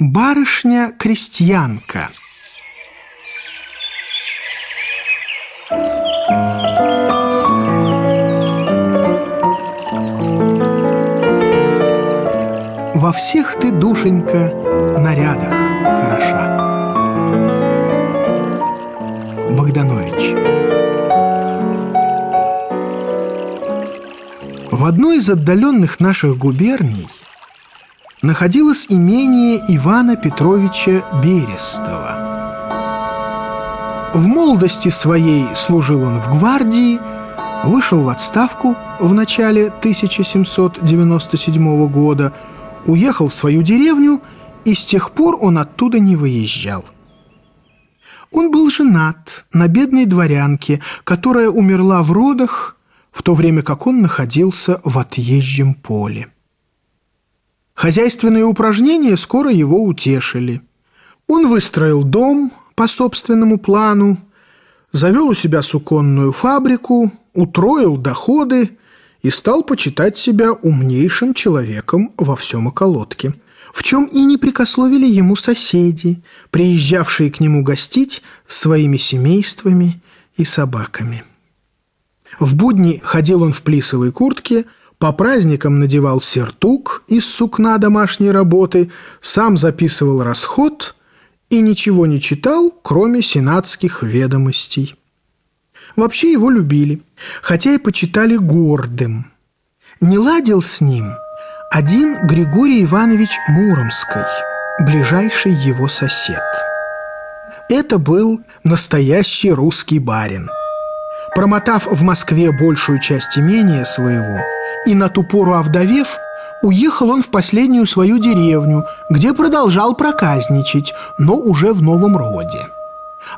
Барышня-крестьянка Во всех ты, душенька, нарядах хороша. Богданович В одной из отдаленных наших губерний находилось имение Ивана Петровича Берестова. В молодости своей служил он в гвардии, вышел в отставку в начале 1797 года, уехал в свою деревню и с тех пор он оттуда не выезжал. Он был женат на бедной дворянке, которая умерла в родах, в то время как он находился в отъезжем поле. Хозяйственные упражнения скоро его утешили. Он выстроил дом по собственному плану, завел у себя суконную фабрику, утроил доходы и стал почитать себя умнейшим человеком во всем околотке, в чем и не прикословили ему соседи, приезжавшие к нему гостить своими семействами и собаками. В будни ходил он в плисовой куртке – по праздникам надевал сертук из сукна домашней работы, сам записывал расход и ничего не читал, кроме сенатских ведомостей. Вообще его любили, хотя и почитали гордым. Не ладил с ним один Григорий Иванович Муромский, ближайший его сосед. Это был настоящий русский барин – Промотав в Москве большую часть имения своего и на ту пору овдовев, уехал он в последнюю свою деревню, где продолжал проказничать, но уже в новом роде.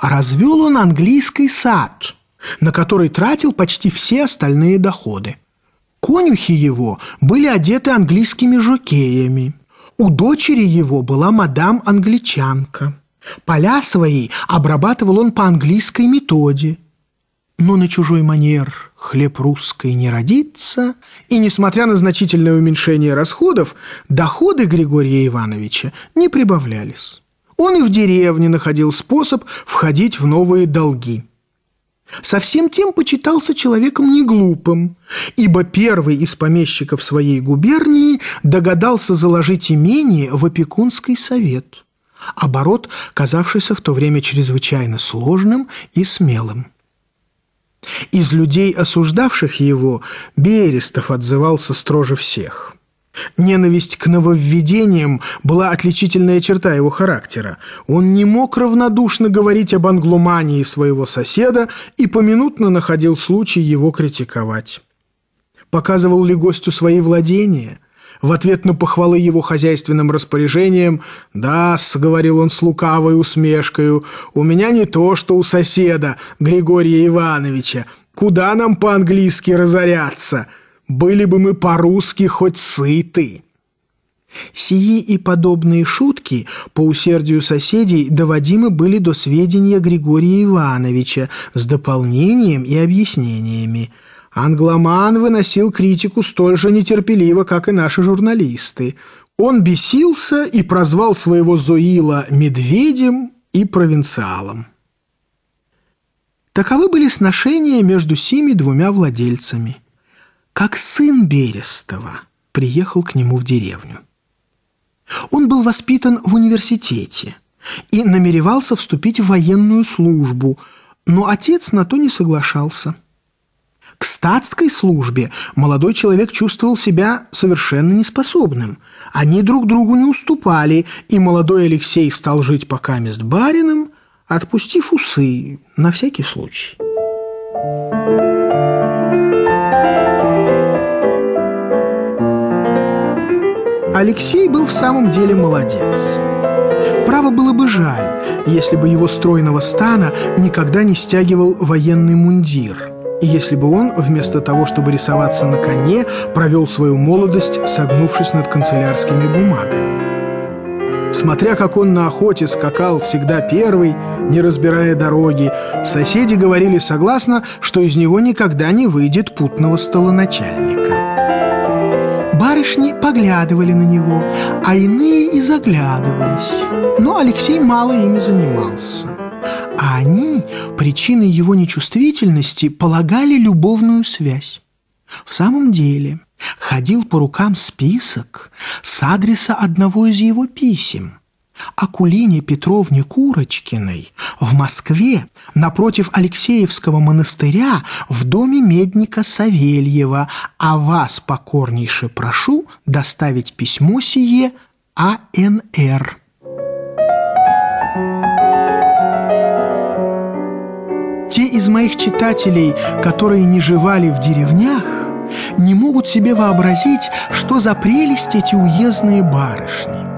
Развел он английский сад, на который тратил почти все остальные доходы. Конюхи его были одеты английскими жокеями. У дочери его была мадам-англичанка. Поля свои обрабатывал он по английской методе – но на чужой манер хлеб русской не родится, и, несмотря на значительное уменьшение расходов, доходы Григория Ивановича не прибавлялись. Он и в деревне находил способ входить в новые долги. Совсем тем почитался человеком неглупым, ибо первый из помещиков своей губернии догадался заложить имение в опекунский совет, оборот, казавшийся в то время чрезвычайно сложным и смелым. Из людей, осуждавших его, Берестов отзывался строже всех. Ненависть к нововведениям была отличительная черта его характера. Он не мог равнодушно говорить об англомании своего соседа и поминутно находил случай его критиковать. Показывал ли гостю свои владения? В ответ на похвалы его хозяйственным распоряжением «Да, — говорил он с лукавой усмешкою, — у меня не то, что у соседа Григория Ивановича. Куда нам по-английски разоряться? Были бы мы по-русски хоть сыты». Сии и подобные шутки по усердию соседей доводимы были до сведения Григория Ивановича с дополнением и объяснениями – Англоман выносил критику столь же нетерпеливо, как и наши журналисты. Он бесился и прозвал своего Зоила медведем и провинциалом. Таковы были сношения между сими двумя владельцами. Как сын Берестова приехал к нему в деревню. Он был воспитан в университете и намеревался вступить в военную службу, но отец на то не соглашался – к статской службе молодой человек чувствовал себя совершенно неспособным. Они друг другу не уступали, и молодой Алексей стал жить пока мест барином, отпустив усы на всякий случай. Алексей был в самом деле молодец. Право было бы жаль, если бы его стройного стана никогда не стягивал военный мундир – и если бы он, вместо того, чтобы рисоваться на коне, провел свою молодость, согнувшись над канцелярскими бумагами. Смотря как он на охоте скакал всегда первый, не разбирая дороги, соседи говорили согласно, что из него никогда не выйдет путного столоначальника. Бары барышни поглядывали на него, а иные и заглядывались. Но Алексей мало ими занимался. А они причиной его нечувствительности полагали любовную связь. В самом деле ходил по рукам список с адреса одного из его писем – Акулине Петровне Курочкиной в Москве напротив Алексеевского монастыря в доме медника Савельева, а вас покорнейше прошу доставить письмо сие АНР. Из моих читателей, которые не живали в деревнях, не могут себе вообразить, что за прелесть эти уездные барышни –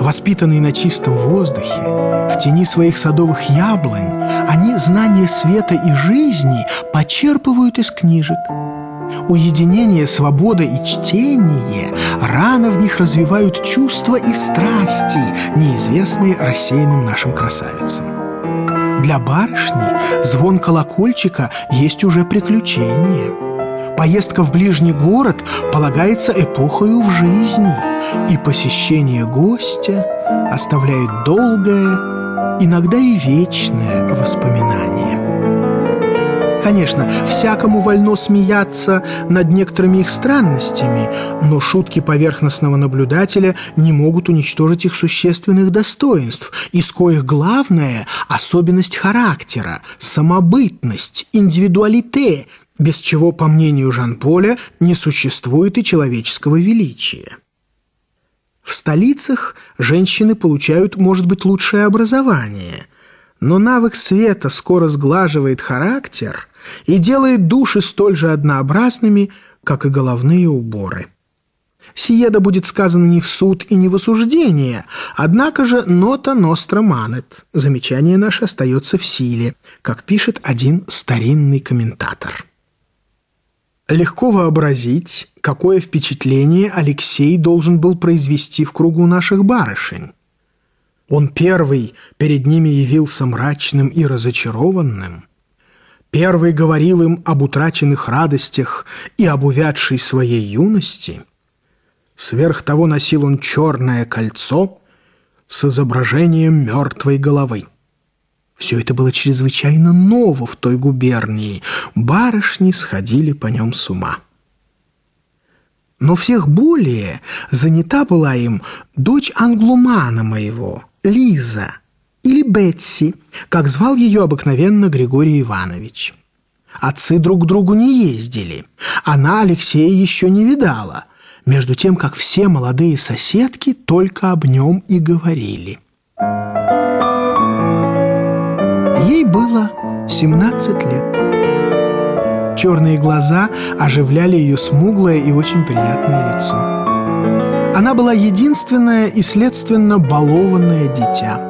Воспитанные на чистом воздухе, в тени своих садовых яблонь, они знания света и жизни почерпывают из книжек. Уединение, свобода и чтение рано в них развивают чувства и страсти, неизвестные рассеянным нашим красавицам. Для барышни звон колокольчика есть уже приключение. Поездка в ближний город полагается эпохою в жизни – и посещение гостя оставляет долгое, иногда и вечное воспоминание. Конечно, всякому вольно смеяться над некоторыми их странностями, но шутки поверхностного наблюдателя не могут уничтожить их существенных достоинств, из коих главное – особенность характера, самобытность, индивидуалите, без чего, по мнению Жан-Поля, не существует и человеческого величия. В столицах женщины получают, может быть, лучшее образование, но навык света скоро сглаживает характер и делает души столь же однообразными, как и головные уборы. Сие да будет сказано не в суд и не в осуждение, однако же нота ностра манет. Замечание наше остается в силе, как пишет один старинный комментатор. Легко вообразить, какое впечатление Алексей должен был произвести в кругу наших барышень. Он первый перед ними явился мрачным и разочарованным. Первый говорил им об утраченных радостях и об увядшей своей юности. Сверх того носил он черное кольцо с изображением мертвой головы. Все это было чрезвычайно ново в той губернии. Барышни сходили по нем с ума. Но всех более занята была им дочь англумана моего, Лиза, или Бетси, как звал ее обыкновенно Григорий Иванович. Отцы друг к другу не ездили. Она Алексея еще не видала, между тем, как все молодые соседки только об нем и говорили. Ей было 17 лет. Черные глаза оживляли ее смуглое и очень приятное лицо. Она была единственное и, следственно, балованное дитя.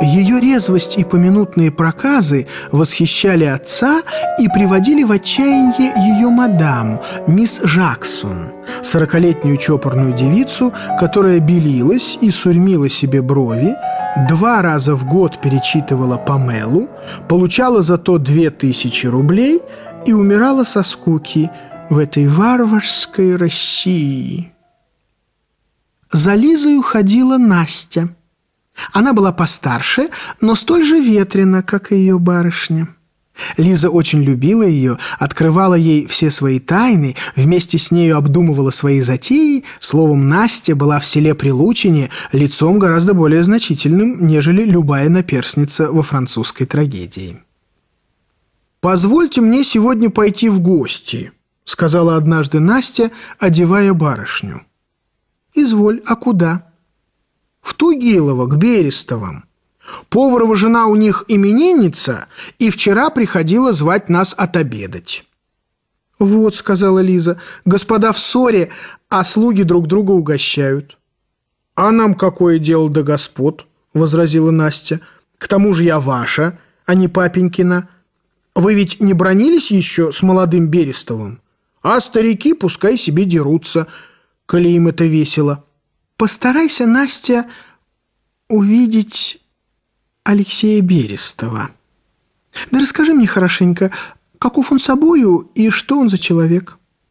Ее резвость и поминутные проказы восхищали отца и приводили в отчаяние ее мадам, мисс Жаксон, сорокалетнюю чопорную девицу, которая белилась и сурьмила себе брови, два раза в год перечитывала Памелу, получала зато две тысячи рублей и умирала со скуки в этой варварской России. За Лизою ходила Настя. Она была постарше, но столь же ветрена, как и ее барышня. Лиза очень любила ее, открывала ей все свои тайны, вместе с нею обдумывала свои затеи. Словом, Настя была в селе Прилучине лицом гораздо более значительным, нежели любая наперсница во французской трагедии. «Позвольте мне сегодня пойти в гости», — сказала однажды Настя, одевая барышню. «Изволь, а куда?» «В Тугилово, к Берестовым». Поварова жена у них именинница, и вчера приходила звать нас отобедать». «Вот», — сказала Лиза, — «господа в ссоре, а слуги друг друга угощают». «А нам какое дело до господ?» — возразила Настя. «К тому же я ваша, а не папенькина. Вы ведь не бронились еще с молодым Берестовым? А старики пускай себе дерутся, коли им это весело. Постарайся, Настя, увидеть Алексея Берестова. Да расскажи мне хорошенько, каков он собою и что он за человек?»